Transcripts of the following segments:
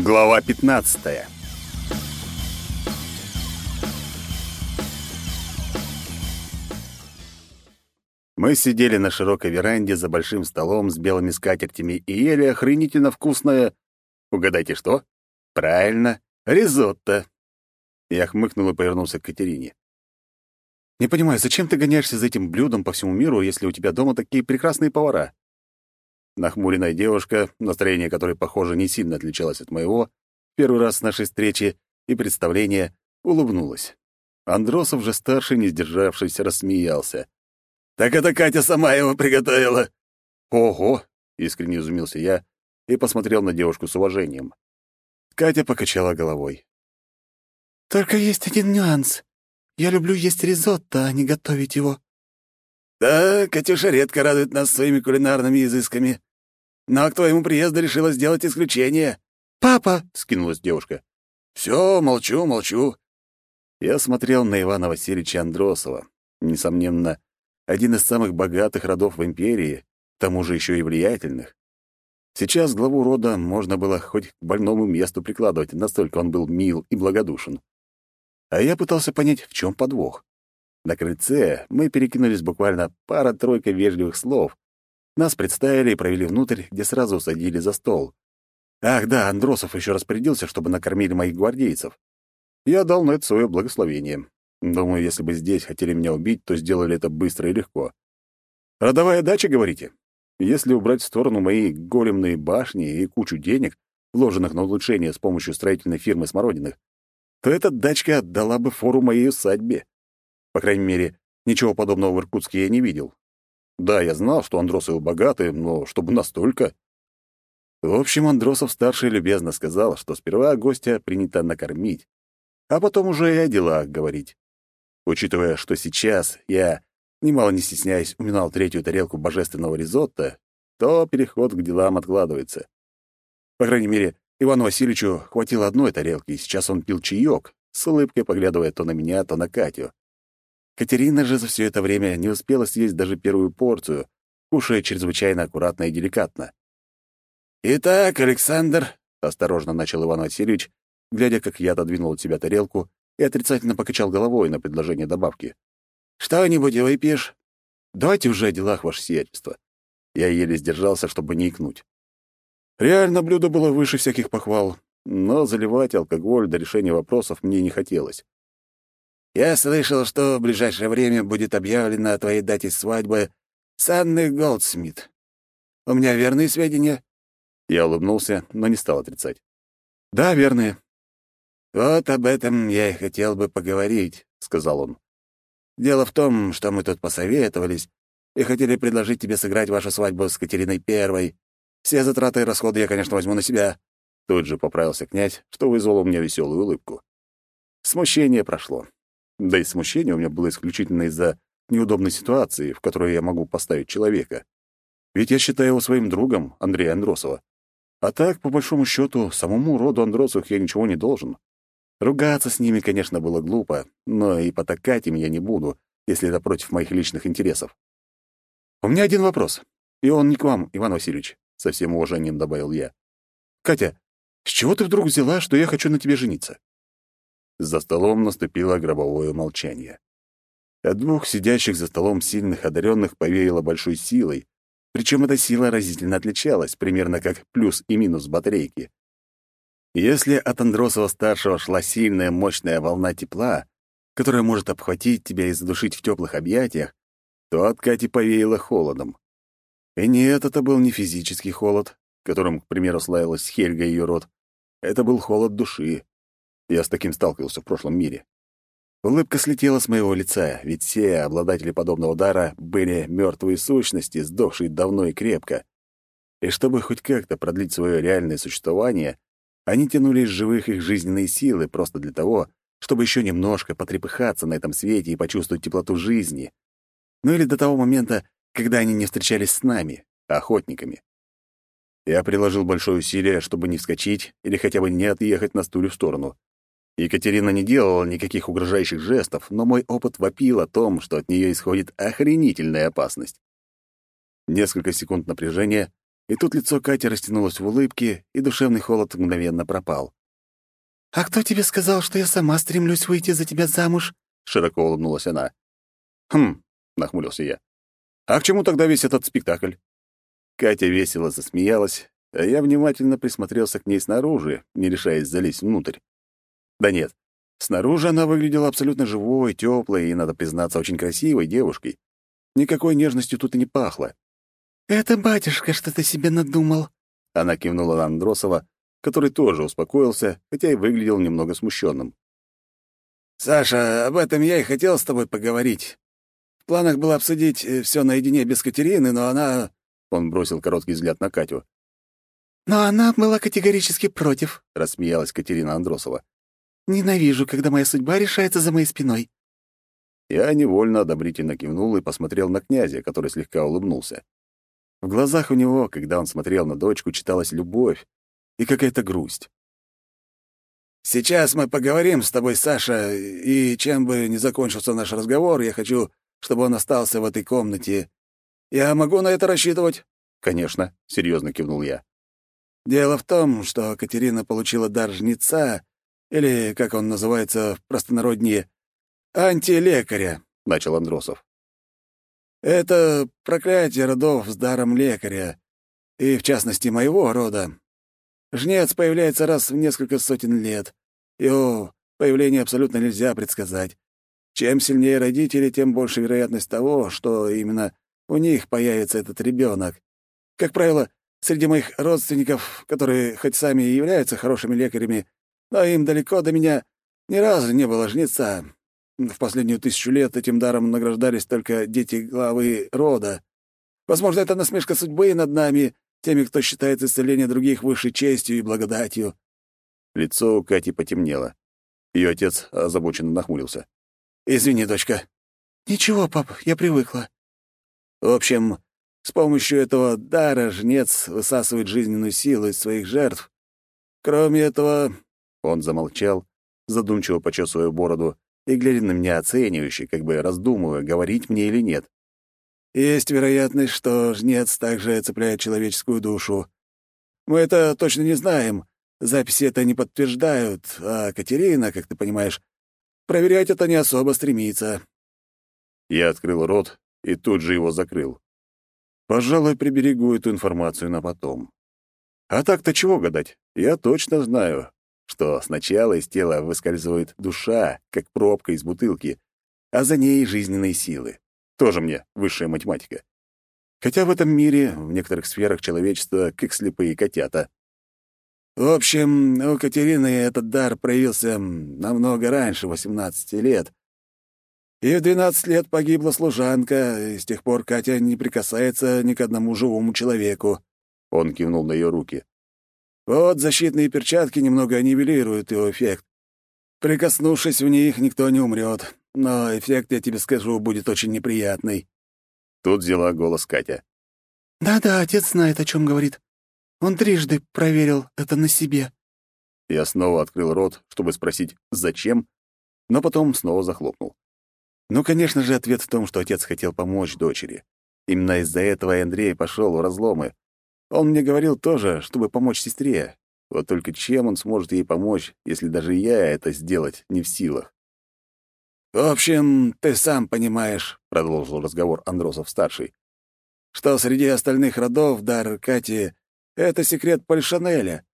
Глава 15. Мы сидели на широкой веранде за большим столом с белыми скатертями и ели охренительно вкусное... Угадайте, что? Правильно, ризотто. Я хмыкнул и повернулся к Катерине. «Не понимаю, зачем ты гоняешься за этим блюдом по всему миру, если у тебя дома такие прекрасные повара?» Нахмуренная девушка, настроение которой, похоже, не сильно отличалось от моего, первый раз с нашей встречи и представления, улыбнулась. Андросов же старший, не сдержавшись, рассмеялся. «Так это Катя сама его приготовила!» «Ого!» — искренне изумился я и посмотрел на девушку с уважением. Катя покачала головой. «Только есть один нюанс. Я люблю есть ризотто, а не готовить его». «Да, Катюша редко радует нас своими кулинарными изысками. Но к твоему приезду решила сделать исключение». «Папа!» — скинулась девушка. «Все, молчу, молчу». Я смотрел на Ивана Васильевича Андросова. Несомненно, один из самых богатых родов в империи, к тому же еще и влиятельных. Сейчас главу рода можно было хоть к больному месту прикладывать, настолько он был мил и благодушен. А я пытался понять, в чем подвох. На крыльце мы перекинулись буквально пара-тройка вежливых слов, нас представили и провели внутрь, где сразу усадили за стол. Ах да, Андросов еще распорядился, чтобы накормили моих гвардейцев. Я дал на это свое благословение. Думаю, если бы здесь хотели меня убить, то сделали это быстро и легко. Родовая дача, говорите? Если убрать в сторону мои големные башни и кучу денег, вложенных на улучшение с помощью строительной фирмы Смородиных, то эта дачка отдала бы фору моей усадьбе. По крайней мере, ничего подобного в Иркутске я не видел. Да, я знал, что Андросовы богаты, но чтобы настолько... В общем, Андросов-старший любезно сказал, что сперва гостя принято накормить, а потом уже и о делах говорить. Учитывая, что сейчас я, немало не стесняясь, уминал третью тарелку божественного ризотто, то переход к делам откладывается. По крайней мере, Ивану Васильевичу хватило одной тарелки, и сейчас он пил чаек, с улыбкой поглядывая то на меня, то на Катю. Катерина же за все это время не успела съесть даже первую порцию, кушая чрезвычайно аккуратно и деликатно. «Итак, Александр», — осторожно начал Иван Васильевич, глядя, как я отодвинул от себя тарелку и отрицательно покачал головой на предложение добавки. «Что-нибудь выпьешь?» «Давайте уже о делах, ваше сиятельство». Я еле сдержался, чтобы не икнуть. Реально блюдо было выше всяких похвал, но заливать алкоголь до решения вопросов мне не хотелось. Я слышал, что в ближайшее время будет объявлено о твоей дате свадьбы с Анной Голдсмит. У меня верные сведения?» Я улыбнулся, но не стал отрицать. «Да, верные». «Вот об этом я и хотел бы поговорить», — сказал он. «Дело в том, что мы тут посоветовались и хотели предложить тебе сыграть вашу свадьбу с Катериной Первой. Все затраты и расходы я, конечно, возьму на себя». Тут же поправился князь, что вызвало у меня веселую улыбку. Смущение прошло. Да и смущение у меня было исключительно из-за неудобной ситуации, в которую я могу поставить человека. Ведь я считаю его своим другом, Андрея Андросова. А так, по большому счету, самому роду Андросовых я ничего не должен. Ругаться с ними, конечно, было глупо, но и потакать им я не буду, если это против моих личных интересов. «У меня один вопрос, и он не к вам, Иван Васильевич», — со всем уважением добавил я. «Катя, с чего ты вдруг взяла, что я хочу на тебе жениться?» За столом наступило гробовое молчание. От двух сидящих за столом сильных одаренных повеяло большой силой, причем эта сила разительно отличалась, примерно как плюс и минус батарейки. Если от Андросова-старшего шла сильная мощная волна тепла, которая может обхватить тебя и задушить в теплых объятиях, то от Кати повеяло холодом. И нет, это был не физический холод, которым, к примеру, славилась Хельга и ее род. Это был холод души. Я с таким сталкивался в прошлом мире. Улыбка слетела с моего лица, ведь все обладатели подобного дара были мертвые сущности, сдохшие давно и крепко. И чтобы хоть как-то продлить свое реальное существование, они тянули из живых их жизненные силы просто для того, чтобы еще немножко потрепыхаться на этом свете и почувствовать теплоту жизни. Ну или до того момента, когда они не встречались с нами, охотниками. Я приложил большое усилие, чтобы не вскочить или хотя бы не отъехать на стуле в сторону. Екатерина не делала никаких угрожающих жестов, но мой опыт вопил о том, что от нее исходит охренительная опасность. Несколько секунд напряжения, И тут лицо Кати растянулось в улыбке, и душевный холод мгновенно пропал. «А кто тебе сказал, что я сама стремлюсь выйти за тебя замуж?» — широко улыбнулась она. «Хм», — нахмурился я. «А к чему тогда весь этот спектакль?» Катя весело засмеялась, а я внимательно присмотрелся к ней снаружи, не решаясь залезть внутрь. Да нет, снаружи она выглядела абсолютно живой, теплой и, надо признаться, очень красивой девушкой. Никакой нежностью тут и не пахло. «Это батюшка что-то себе надумал», — она кивнула на Андросова, который тоже успокоился, хотя и выглядел немного смущенным. «Саша, об этом я и хотел с тобой поговорить. В планах было обсудить э, все наедине без Катерины, но она...» Он бросил короткий взгляд на Катю. «Но она была категорически против», — рассмеялась Катерина Андросова. «Ненавижу, когда моя судьба решается за моей спиной». Я невольно одобрительно кивнул и посмотрел на князя, который слегка улыбнулся. В глазах у него, когда он смотрел на дочку, читалась любовь и какая-то грусть. «Сейчас мы поговорим с тобой, Саша, и чем бы ни закончился наш разговор, я хочу, чтобы он остался в этой комнате. Я могу на это рассчитывать?» «Конечно», — серьезно кивнул я. «Дело в том, что Катерина получила дар жнеца, или, как он называется в простонародье, антилекаря», — начал Андросов. «Это проклятие родов с даром лекаря, и, в частности, моего рода. Жнец появляется раз в несколько сотен лет. Его появление абсолютно нельзя предсказать. Чем сильнее родители, тем больше вероятность того, что именно у них появится этот ребенок. Как правило, среди моих родственников, которые хоть сами и являются хорошими лекарями, но им далеко до меня ни разу не было жнеца. В последнюю тысячу лет этим даром награждались только дети главы рода. Возможно, это насмешка судьбы над нами, теми, кто считает исцеление других высшей честью и благодатью». Лицо у Кати потемнело. Ее отец озабоченно нахмурился. «Извини, дочка». «Ничего, пап, я привыкла». «В общем, с помощью этого дара жнец высасывает жизненную силу из своих жертв. Кроме этого...» Он замолчал, задумчиво почесывая бороду, и глядя на меня оценивающе, как бы раздумывая, говорить мне или нет. «Есть вероятность, что жнец также цепляет человеческую душу. Мы это точно не знаем, записи это не подтверждают, а Катерина, как ты понимаешь, проверять это не особо стремится». Я открыл рот и тут же его закрыл. Пожалуй, приберегу эту информацию на потом. А так-то чего гадать? Я точно знаю, что сначала из тела выскальзывает душа, как пробка из бутылки, а за ней жизненные силы. Тоже мне высшая математика. Хотя в этом мире, в некоторых сферах человечества, как слепые котята. В общем, у Катерины этот дар проявился намного раньше 18 лет. И в 12 лет погибла служанка, и с тех пор Катя не прикасается ни к одному живому человеку. Он кивнул на ее руки. Вот защитные перчатки немного нивелируют его эффект. Прикоснувшись в них, никто не умрет, но эффект, я тебе скажу, будет очень неприятный». Тут взяла голос Катя. «Да-да, отец знает, о чем говорит. Он трижды проверил это на себе». Я снова открыл рот, чтобы спросить «зачем?», но потом снова захлопнул. Ну, конечно же, ответ в том, что отец хотел помочь дочери. Именно из-за этого и Андрей пошел в разломы, он мне говорил тоже, чтобы помочь сестре. Вот только чем он сможет ей помочь, если даже я это сделать не в силах? «В общем, ты сам понимаешь», — продолжил разговор Андросов-старший, «что среди остальных родов дар Кати — это секрет Польшанеля.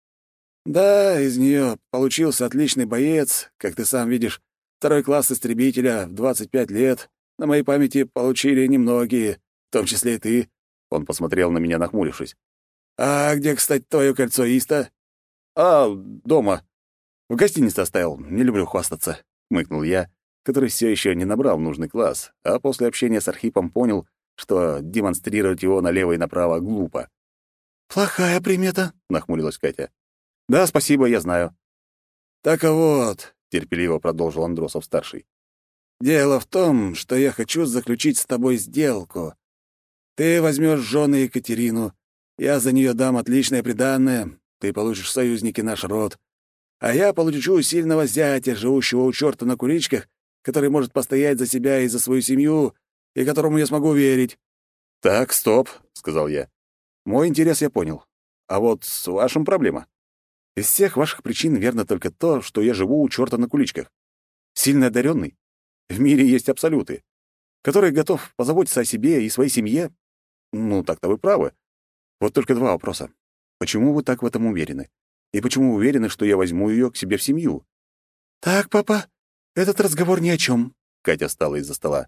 Да, из нее получился отличный боец, как ты сам видишь, второй класс истребителя в 25 лет. На моей памяти получили немногие, в том числе и ты». Он посмотрел на меня, нахмурившись. «А где, кстати, твое кольцо Иста?» «А, дома. В гостинице оставил. Не люблю хвастаться», — мыкнул я, который все еще не набрал нужный класс, а после общения с Архипом понял, что демонстрировать его налево и направо глупо. «Плохая примета», — нахмурилась Катя. «Да, спасибо, я знаю». «Так вот», — терпеливо продолжил Андросов-старший, «дело в том, что я хочу заключить с тобой сделку. Ты возьмешь жены Екатерину, я за нее дам отличное приданное, ты получишь союзники наш род, а я получу сильного зятя, живущего у черта на куличках, который может постоять за себя и за свою семью, и которому я смогу верить». «Так, стоп», — сказал я. Мой интерес я понял. А вот с вашим проблема. Из всех ваших причин верно только то, что я живу у черта на куличках. Сильно одаренный? В мире есть абсолюты, который готов позаботиться о себе и своей семье. Ну, так-то вы правы. Вот только два вопроса. Почему вы так в этом уверены? И почему уверены, что я возьму ее к себе в семью? Так, папа, этот разговор ни о чем. Катя встала из-за стола.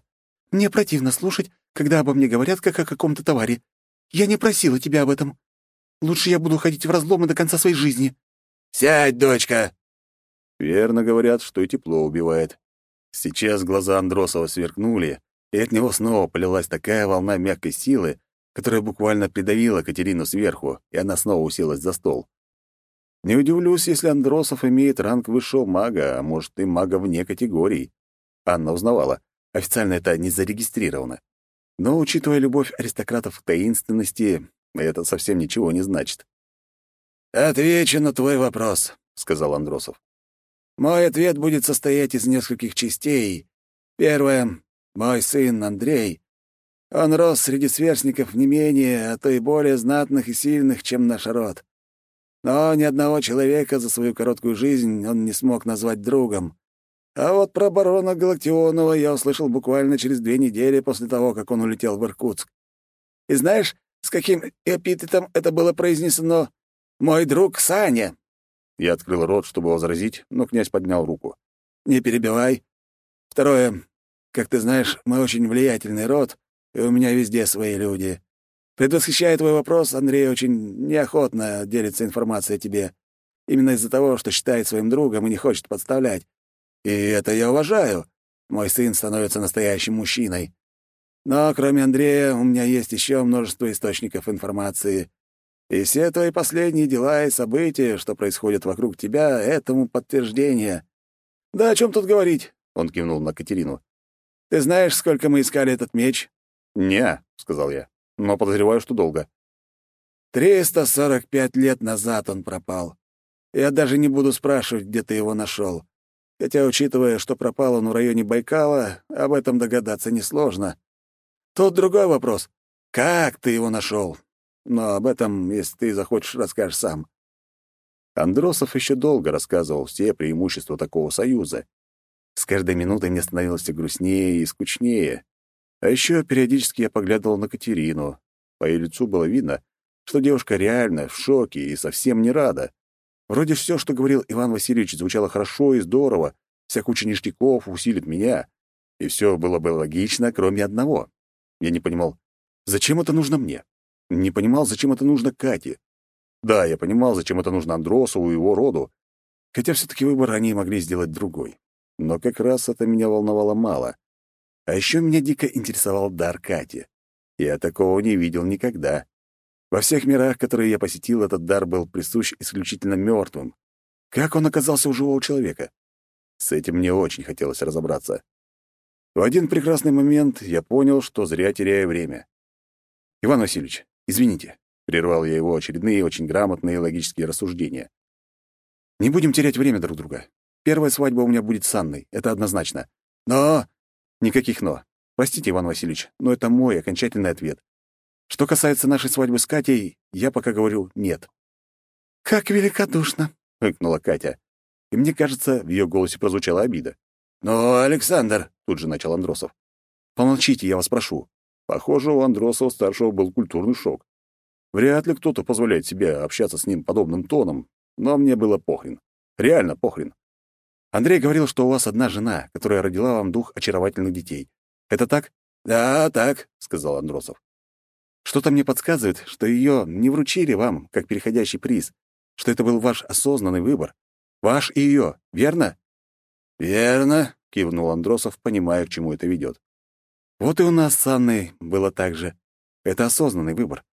Мне противно слушать, когда обо мне говорят, как о каком-то товаре. Я не просила тебя об этом. Лучше я буду ходить в разломы до конца своей жизни. «Сядь, дочка!» Верно говорят, что и тепло убивает. Сейчас глаза Андросова сверкнули, и от него снова полилась такая волна мягкой силы, которая буквально придавила Катерину сверху, и она снова уселась за стол. Не удивлюсь, если Андросов имеет ранг высшего мага, а может и мага вне категорий. Анна узнавала. Официально это не зарегистрировано. Но, учитывая любовь аристократов к таинственности, это совсем ничего не значит. «Отвечу на твой вопрос», — сказал Андросов. «Мой ответ будет состоять из нескольких частей. Первое. Мой сын Андрей. Он рос среди сверстников не менее, а то и более знатных и сильных, чем наш род. Но ни одного человека за свою короткую жизнь он не смог назвать другом. А вот про барона Галактионова я услышал буквально через две недели после того, как он улетел в Иркутск. И знаешь, с каким эпитетом это было произнесено? Мой друг Саня!» Я открыл рот, чтобы возразить, но князь поднял руку. «Не перебивай. Второе. Как ты знаешь, мы очень влиятельный род, и у меня везде свои люди. Предвосхищая твой вопрос, Андрей очень неохотно делится информацией о тебе. Именно из-за того, что считает своим другом и не хочет подставлять. И это я уважаю. Мой сын становится настоящим мужчиной. Но кроме Андрея у меня есть еще множество источников информации, и все твои последние дела и события, что происходят вокруг тебя, этому подтверждение. Да о чем тут говорить? Он кивнул на Катерину. Ты знаешь, сколько мы искали этот меч? Не, сказал я, но подозреваю, что долго. Триста сорок пять лет назад он пропал. Я даже не буду спрашивать, где ты его нашел. Хотя, учитывая, что пропал он в районе Байкала, об этом догадаться несложно. Тут другой вопрос. Как ты его нашел? Но об этом, если ты захочешь, расскажешь сам. Андросов еще долго рассказывал все преимущества такого союза. С каждой минутой мне становилось грустнее и скучнее. А еще периодически я поглядывал на Катерину. По ее лицу было видно, что девушка реально в шоке и совсем не рада. Вроде все, что говорил Иван Васильевич, звучало хорошо и здорово, вся куча ништяков усилит меня, и все было бы логично, кроме одного. Я не понимал, зачем это нужно мне? Не понимал, зачем это нужно Кате. Да, я понимал, зачем это нужно Андросову и его роду, хотя все-таки выбор они могли сделать другой. Но как раз это меня волновало мало. А еще меня дико интересовал дар Кати. Я такого не видел никогда. Во всех мирах, которые я посетил, этот дар был присущ исключительно мертвым. Как он оказался у живого человека? С этим мне очень хотелось разобраться. В один прекрасный момент я понял, что зря теряю время. «Иван Васильевич, Извините, прервал я его очередные очень грамотные логические рассуждения. Не будем терять время друг друга. Первая свадьба у меня будет с Анной, это однозначно. Но никаких но. Простите, Иван Васильевич, но это мой окончательный ответ. Что касается нашей свадьбы с Катей, я пока говорю нет. Как великодушно, хыкнула Катя. И мне кажется, в ее голосе прозвучала обида. «Но, Александр!» — тут же начал Андросов. «Помолчите, я вас прошу. Похоже, у Андросова-старшего был культурный шок. Вряд ли кто-то позволяет себе общаться с ним подобным тоном, но мне было похрен. Реально похрен. Андрей говорил, что у вас одна жена, которая родила вам двух очаровательных детей. Это так? Да, так, сказал Андросов. Что-то мне подсказывает, что ее не вручили вам как переходящий приз, что это был ваш осознанный выбор. Ваш и ее, верно? Верно, кивнул Андросов, понимая, к чему это ведет. Вот и у нас с Анной было так же. Это осознанный выбор.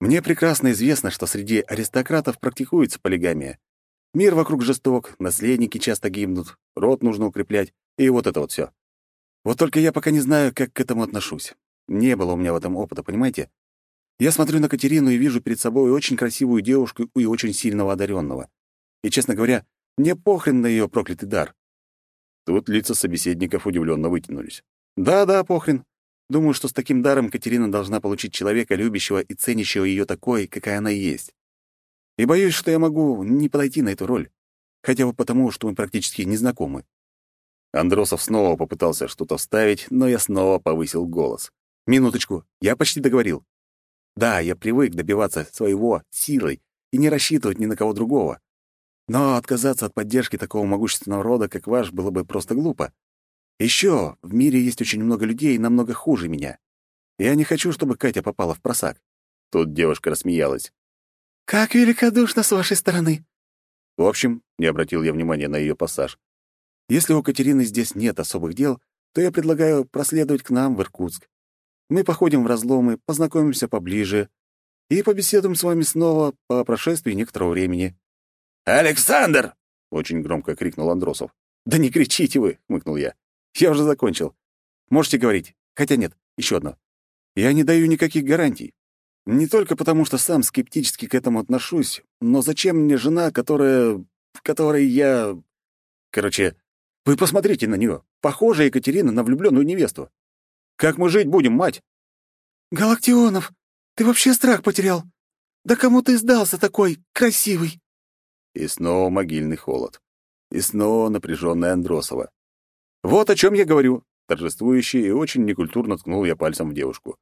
Мне прекрасно известно, что среди аристократов практикуется полигамия. Мир вокруг жесток, наследники часто гибнут, род нужно укреплять, и вот это вот все. Вот только я пока не знаю, как к этому отношусь. Не было у меня в этом опыта, понимаете? Я смотрю на Катерину и вижу перед собой очень красивую девушку и очень сильного одаренного. И, честно говоря, мне похрен на ее проклятый дар. Тут лица собеседников удивленно вытянулись. Да-да, похрен. Думаю, что с таким даром Катерина должна получить человека, любящего и ценящего ее такой, какая она есть. И боюсь, что я могу не подойти на эту роль, хотя бы потому, что мы практически не знакомы. Андросов снова попытался что-то вставить, но я снова повысил голос. «Минуточку, я почти договорил. Да, я привык добиваться своего силой и не рассчитывать ни на кого другого. Но отказаться от поддержки такого могущественного рода, как ваш, было бы просто глупо. Еще в мире есть очень много людей, намного хуже меня. Я не хочу, чтобы Катя попала в просак». Тут девушка рассмеялась. «Как великодушно с вашей стороны!» В общем, не обратил я внимания на ее пассаж. Если у Катерины здесь нет особых дел, то я предлагаю проследовать к нам в Иркутск. Мы походим в разломы, познакомимся поближе и побеседуем с вами снова по прошествии некоторого времени». «Александр!» — очень громко крикнул Андросов. «Да не кричите вы!» — хмыкнул я. «Я уже закончил. Можете говорить. Хотя нет, еще одно. Я не даю никаких гарантий. Не только потому, что сам скептически к этому отношусь, но зачем мне жена, которая... которой я... Короче, вы посмотрите на нее. Похожа Екатерина на влюбленную невесту. Как мы жить будем, мать? Галактионов, ты вообще страх потерял? Да кому ты сдался такой красивый? И снова могильный холод. И снова напряженная Андросова. Вот о чем я говорю. Торжествующий и очень некультурно ткнул я пальцем в девушку.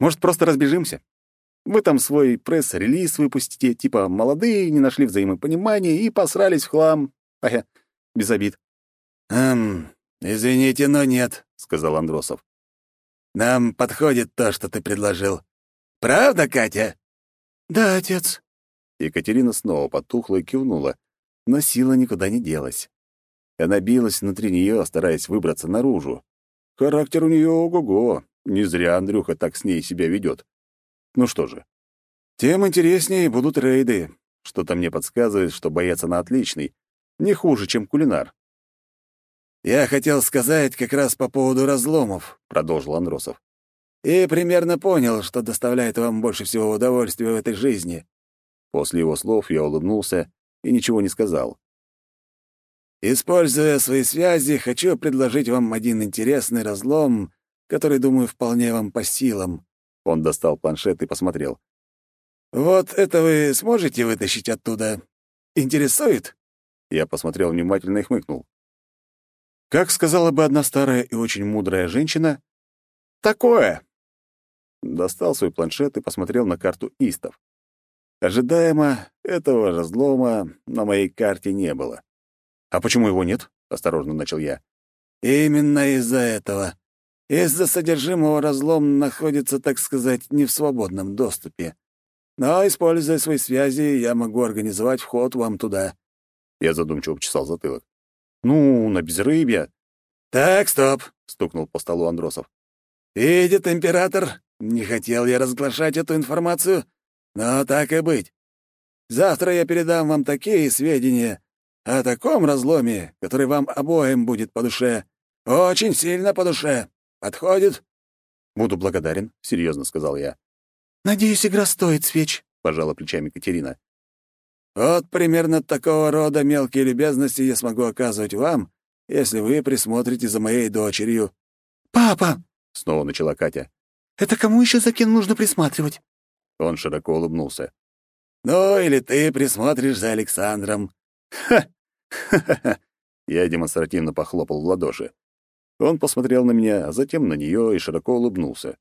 Может, просто разбежимся? Вы там свой пресс-релиз выпустите, типа «молодые, не нашли взаимопонимания и посрались в хлам». Ага, без обид. «Эм, извините, но нет», — сказал Андросов. «Нам подходит то, что ты предложил. Правда, Катя?» «Да, отец». Екатерина снова потухла и кивнула, но сила никуда не делась. Она билась внутри нее, стараясь выбраться наружу. Характер у нее ого-го. Не зря Андрюха так с ней себя ведет. Ну что же, тем интереснее будут рейды. Что-то мне подсказывает, что бояться на отличный не хуже, чем кулинар. «Я хотел сказать как раз по поводу разломов», — продолжил Андросов. «И примерно понял, что доставляет вам больше всего удовольствия в этой жизни». После его слов я улыбнулся и ничего не сказал. «Используя свои связи, хочу предложить вам один интересный разлом, который, думаю, вполне вам по силам». Он достал планшет и посмотрел. «Вот это вы сможете вытащить оттуда? Интересует?» Я посмотрел внимательно и хмыкнул. Как сказала бы одна старая и очень мудрая женщина, «Такое!» Достал свой планшет и посмотрел на карту истов. Ожидаемо, этого разлома на моей карте не было. «А почему его нет?» — осторожно начал я. «Именно из-за этого. Из-за содержимого разлом находится, так сказать, не в свободном доступе. Но, используя свои связи, я могу организовать вход вам туда». Я задумчиво почесал затылок. «Ну, на безрыбье». «Так, стоп», — стукнул по столу Андросов. «Видит император, не хотел я разглашать эту информацию, но так и быть. Завтра я передам вам такие сведения о таком разломе, который вам обоим будет по душе. Очень сильно по душе. Подходит?» «Буду благодарен», — серьезно сказал я. «Надеюсь, игра стоит свеч», — пожала плечами Катерина. Вот примерно такого рода мелкие любезности я смогу оказывать вам, если вы присмотрите за моей дочерью». «Папа!» — снова начала Катя. «Это кому еще за кем нужно присматривать?» Он широко улыбнулся. «Ну, или ты присмотришь за Александром». «Ха! Ха-ха-ха!» Я демонстративно похлопал в ладоши. Он посмотрел на меня, а затем на нее и широко улыбнулся.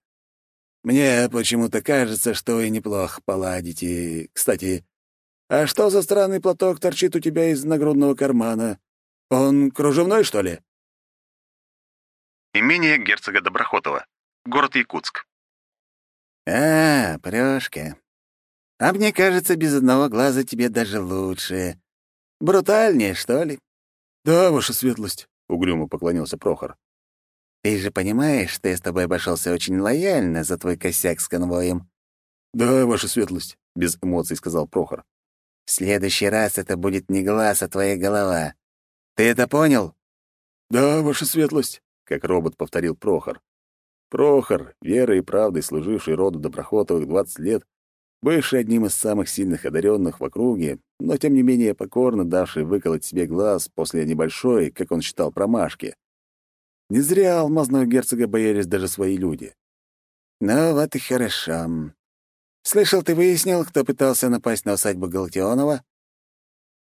«Мне почему-то кажется, что вы неплохо поладите. Кстати, «А что за странный платок торчит у тебя из нагрудного кармана? Он кружевной, что ли?» Имение герцога Доброхотова. Город Якутск. «А, прёшка. А мне кажется, без одного глаза тебе даже лучше. Брутальнее, что ли?» «Да, ваша светлость», — угрюмо поклонился Прохор. «Ты же понимаешь, что я с тобой обошелся очень лояльно за твой косяк с конвоем?» «Да, ваша светлость», — без эмоций сказал Прохор. В следующий раз это будет не глаз, а твоя голова. Ты это понял?» «Да, ваша светлость», — как робот повторил Прохор. Прохор, верой и правдой служивший роду Доброхотовых двадцать лет, бывший одним из самых сильных одаренных в округе, но тем не менее покорно давший выколоть себе глаз после небольшой, как он считал, промашки. Не зря алмазного герцога боялись даже свои люди. «Ну вот и хорошо. Слышал, ты выяснил, кто пытался напасть на усадьбу Галактионова?»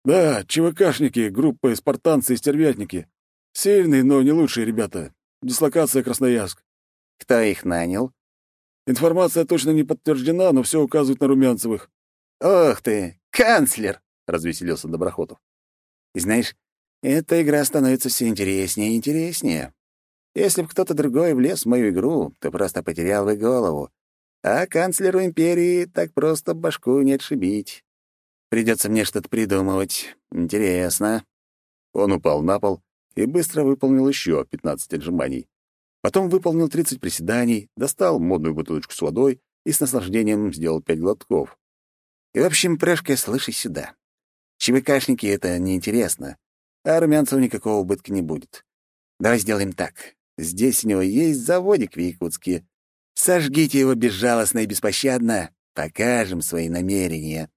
«Да, ЧВКшники, группа спартанцы и стервятники. Сильные, но не лучшие ребята. Дислокация Красноярск». «Кто их нанял?» «Информация точно не подтверждена, но все указывает на Румянцевых». «Ох ты, канцлер!» — развеселился Доброхотов. «И знаешь, эта игра становится все интереснее и интереснее. Если бы кто-то другой влез в мою игру, то просто потерял бы голову. А канцлеру империи так просто башку не отшибить. Придется мне что-то придумывать. Интересно». Он упал на пол и быстро выполнил еще 15 отжиманий. Потом выполнил 30 приседаний, достал модную бутылочку с водой и с наслаждением сделал пять глотков. И, в общем, Прешка, слышай сюда. ЧВКшники — это неинтересно, а Румянцева никакого убытка не будет. Давай сделаем так. Здесь у него есть заводик в Якутске. Сожгите его безжалостно и беспощадно. Покажем свои намерения.